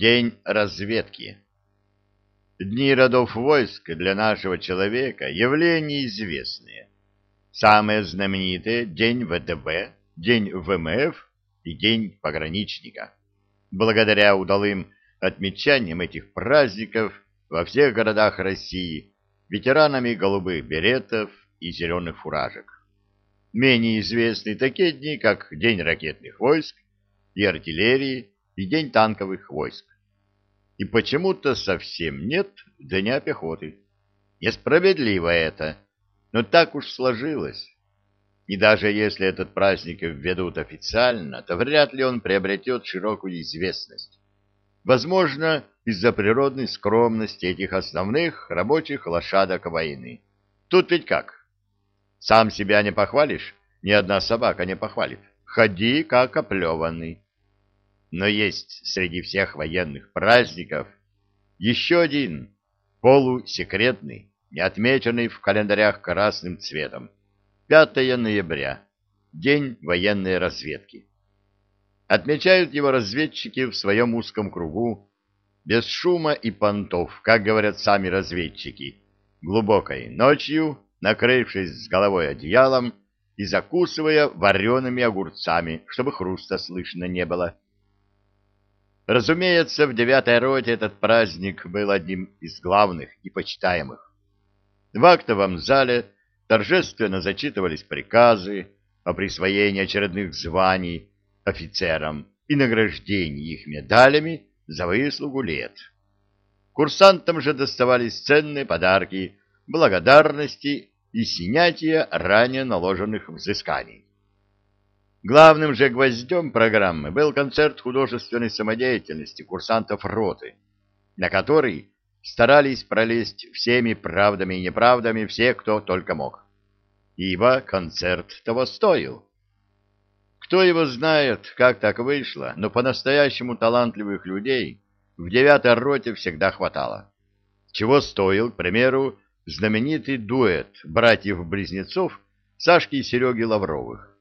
День разведки. Дни родов войск для нашего человека явления известные. Самые знаменитые – День ВДВ, День ВМФ и День пограничника. Благодаря удалым отмечаниям этих праздников во всех городах России ветеранами голубых беретов и зеленых фуражек. Менее известны такие дни, как День ракетных войск и артиллерии, и День танковых войск. И почему-то совсем нет Дня пехоты. Несправедливо это, но так уж сложилось. И даже если этот праздник введут официально, то вряд ли он приобретет широкую известность. Возможно, из-за природной скромности этих основных рабочих лошадок войны. Тут ведь как? Сам себя не похвалишь, ни одна собака не похвалит. Ходи, как оплеванный. Но есть среди всех военных праздников еще один, полусекретный, не отмеченный в календарях красным цветом. 5 ноября, День военной разведки. Отмечают его разведчики в своем узком кругу, без шума и понтов, как говорят сами разведчики, глубокой ночью, накрывшись с головой одеялом и закусывая вареными огурцами, чтобы хруста слышно не было. Разумеется, в девятой роте этот праздник был одним из главных и почитаемых. В актовом зале торжественно зачитывались приказы о присвоении очередных званий офицерам и награждении их медалями за выслугу лет. Курсантам же доставались ценные подарки, благодарности и снятие ранее наложенных взысканий. Главным же гвоздем программы был концерт художественной самодеятельности курсантов роты, на который старались пролезть всеми правдами и неправдами все, кто только мог. Ибо концерт того стоил. Кто его знает, как так вышло, но по-настоящему талантливых людей в девятой роте всегда хватало. Чего стоил, к примеру, знаменитый дуэт братьев-близнецов Сашки и Сереги Лавровых.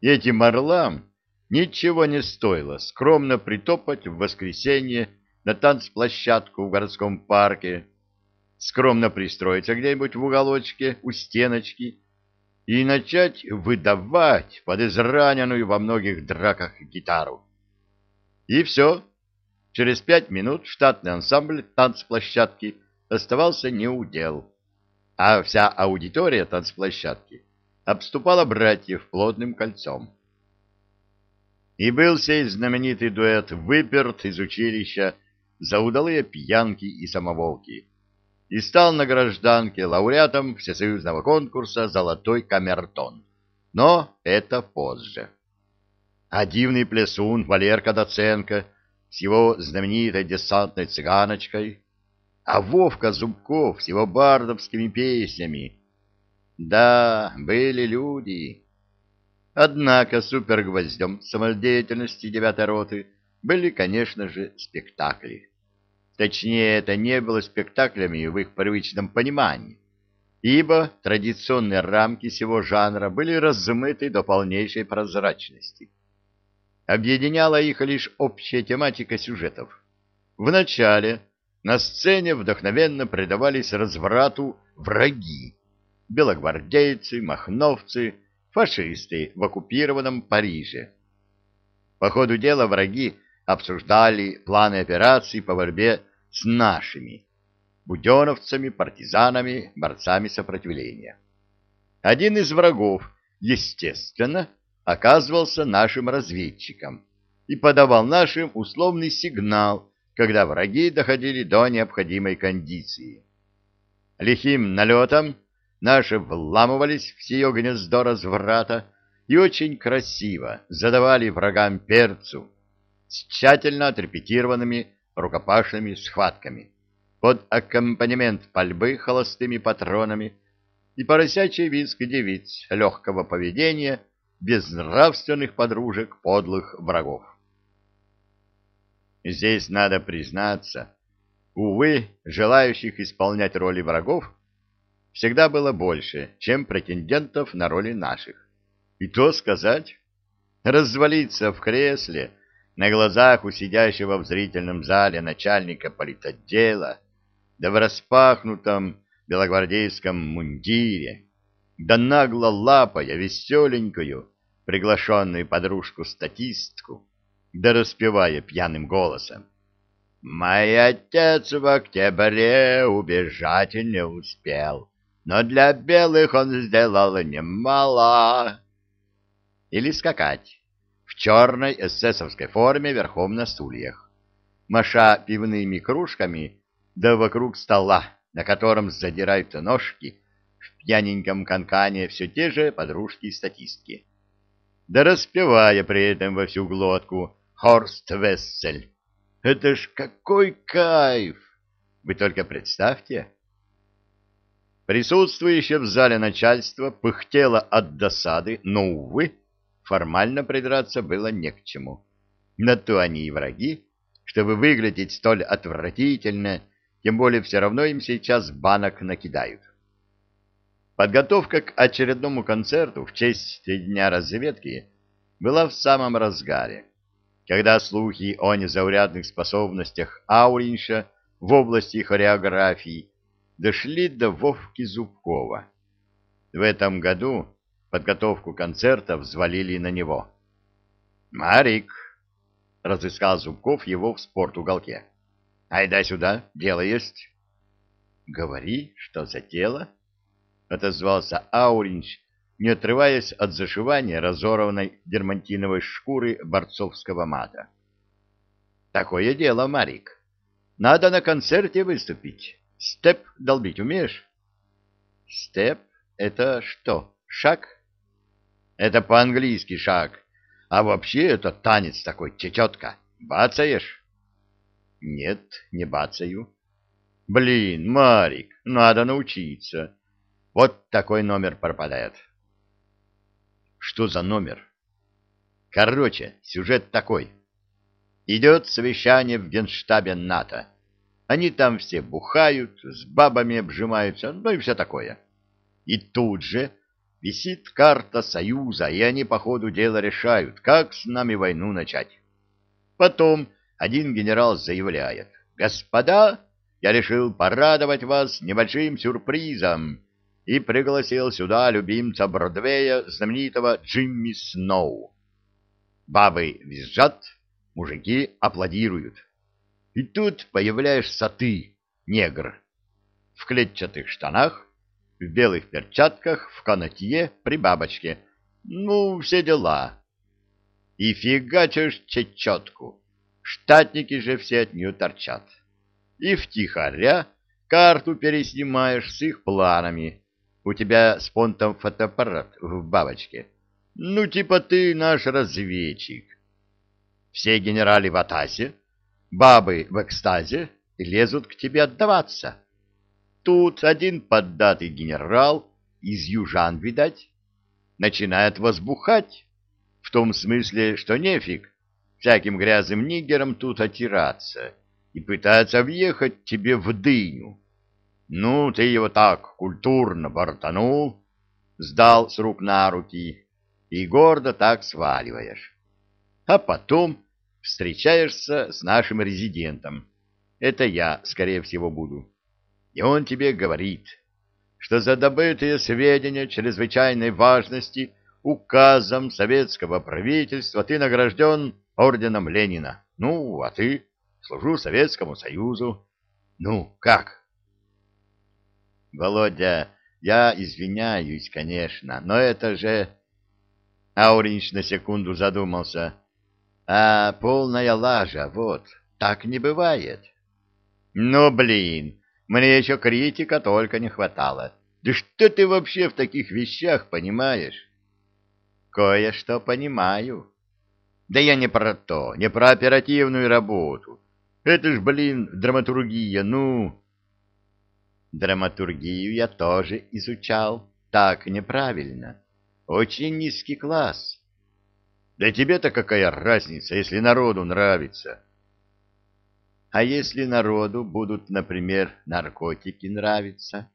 Этим орлам ничего не стоило скромно притопать в воскресенье на танцплощадку в городском парке, скромно пристроиться где-нибудь в уголочке у стеночки и начать выдавать под израненную во многих драках гитару. И все. Через пять минут штатный ансамбль танцплощадки оставался неудел, а вся аудитория танцплощадки обступала братьев плотным кольцом. И был сей знаменитый дуэт выперт из училища за удалые пьянки и самоволки и стал на гражданке лауреатом всесоюзного конкурса «Золотой камертон». Но это позже. А дивный плесун Валерка Доценко с его знаменитой десантной цыганочкой, а Вовка Зубков с его бардовскими песнями — да, были люди. Однако супергвоздем самодеятельности девятой роты были, конечно же, спектакли. Точнее, это не было спектаклями в их привычном понимании, ибо традиционные рамки сего жанра были размыты до полнейшей прозрачности. Объединяла их лишь общая тематика сюжетов. Вначале на сцене вдохновенно предавались разврату враги, белогвардейцы, махновцы, фашисты в оккупированном Париже. По ходу дела враги обсуждали планы операций по борьбе с нашими, буденовцами, партизанами, борцами сопротивления. Один из врагов, естественно, оказывался нашим разведчиком и подавал нашим условный сигнал, когда враги доходили до необходимой кондиции. Лихим налетом Наши вламывались в сие гнездо разврата и очень красиво задавали врагам перцу с тщательно отрепетированными рукопашными схватками под аккомпанемент пальбы холостыми патронами и поросячий визг девиц легкого поведения безнравственных подружек подлых врагов. Здесь надо признаться, увы, желающих исполнять роли врагов всегда было больше, чем претендентов на роли наших. И то сказать, развалиться в кресле на глазах у сидящего в зрительном зале начальника политотдела, да в распахнутом белогвардейском мундире, да нагло лапая веселенькую, приглашенную подружку-статистку, да распевая пьяным голосом. «Мой отец в октябре убежать не успел, но для белых он сделал немало». Или скакать в черной эсэсовской форме верхом на стульях, маша пивными кружками, да вокруг стола, на котором задирают ножки в пьяненьком канкане все те же подружки-статистки. Да распевая при этом во всю глотку «Хорст Вессель». Это ж какой кайф! Вы только представьте! Присутствующее в зале начальство пыхтело от досады, но, увы, формально придраться было не к чему. На то они и враги, чтобы выглядеть столь отвратительно, тем более все равно им сейчас банок накидают. Подготовка к очередному концерту в честь Дня разведки была в самом разгаре, когда слухи о незаурядных способностях Ауринша в области хореографии дошли до Вовки Зубкова. В этом году подготовку концерта взвалили на него. «Марик!» — разыскал Зубков его в спортуголке. «Айда сюда, дело есть». «Говори, что за дело?» — отозвался Ауринч, не отрываясь от зашивания разорванной дермантиновой шкуры борцовского мата. «Такое дело, Марик. Надо на концерте выступить. Степ долбить умеешь?» «Степ — это что, шаг?» «Это по-английски шаг. А вообще это танец такой, чечетка. Бацаешь?» «Нет, не бацаю». «Блин, Марик, надо научиться. Вот такой номер пропадает». Что за номер? Короче, сюжет такой. Идет совещание в генштабе НАТО. Они там все бухают, с бабами обжимаются, ну и все такое. И тут же висит карта Союза, и они по ходу дела решают, как с нами войну начать. Потом один генерал заявляет, «Господа, я решил порадовать вас небольшим сюрпризом и пригласил сюда любимца Бродвея, знаменитого Джимми Сноу. Бабы визжат, мужики аплодируют. И тут появляешься ты, негр, в клетчатых штанах, в белых перчатках, в канатье, при бабочке. Ну, все дела. И фигачишь чечетку. Штатники же все от нее торчат. И втихаря карту переснимаешь с их планами, у тебя с понтом фотоаппарат в бабочке. Ну, типа ты наш разведчик. Все генерали в атасе, бабы в экстазе лезут к тебе отдаваться. Тут один поддатый генерал, из южан, видать, начинает возбухать, в том смысле, что нефиг всяким грязным нигерам тут отираться и пытается въехать тебе в дыню. Ну, ты его так культурно бортанул, сдал с рук на руки и гордо так сваливаешь. А потом встречаешься с нашим резидентом. Это я, скорее всего, буду. И он тебе говорит, что за добытые сведения чрезвычайной важности указом советского правительства ты награжден орденом Ленина. Ну, а ты служу Советскому Союзу. Ну, как? Володя, я извиняюсь, конечно, но это же... Ауринч на секунду задумался. А полная лажа, вот, так не бывает. Ну, блин, мне еще критика только не хватало. Да что ты вообще в таких вещах понимаешь? Кое-что понимаю. Да я не про то, не про оперативную работу. Это ж, блин, драматургия, ну... Драматургию я тоже изучал. Так неправильно. Очень низкий класс. Да тебе-то какая разница, если народу нравится? А если народу будут, например, наркотики нравиться?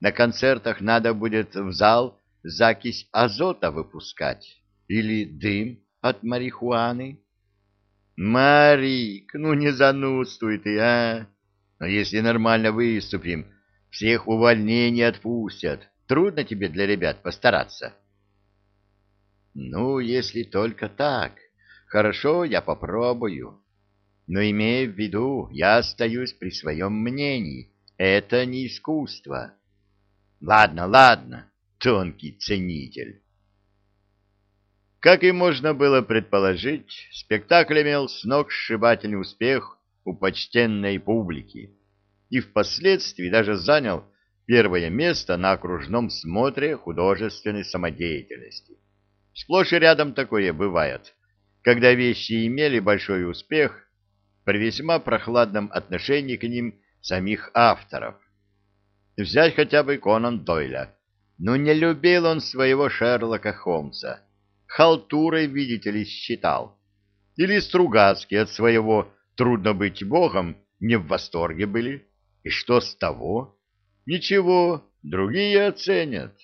На концертах надо будет в зал закись азота выпускать или дым от марихуаны? Марик, ну не занудствуй ты, а? Но если нормально выступим, всех увольнений отпустят. Трудно тебе для ребят постараться. Ну, если только так. Хорошо, я попробую. Но имея в виду, я остаюсь при своем мнении. Это не искусство. Ладно, ладно, тонкий ценитель. Как и можно было предположить, спектакль имел сногсшибательный успех у почтенной публики и впоследствии даже занял первое место на окружном смотре художественной самодеятельности. Сплошь и рядом такое бывает, когда вещи имели большой успех при весьма прохладном отношении к ним самих авторов. Взять хотя бы Конан Дойля. но не любил он своего Шерлока Холмса. Халтурой, видите ли, считал. Или Стругацкий от своего «трудно быть богом» не в восторге были. И что с того? Ничего, другие оценят.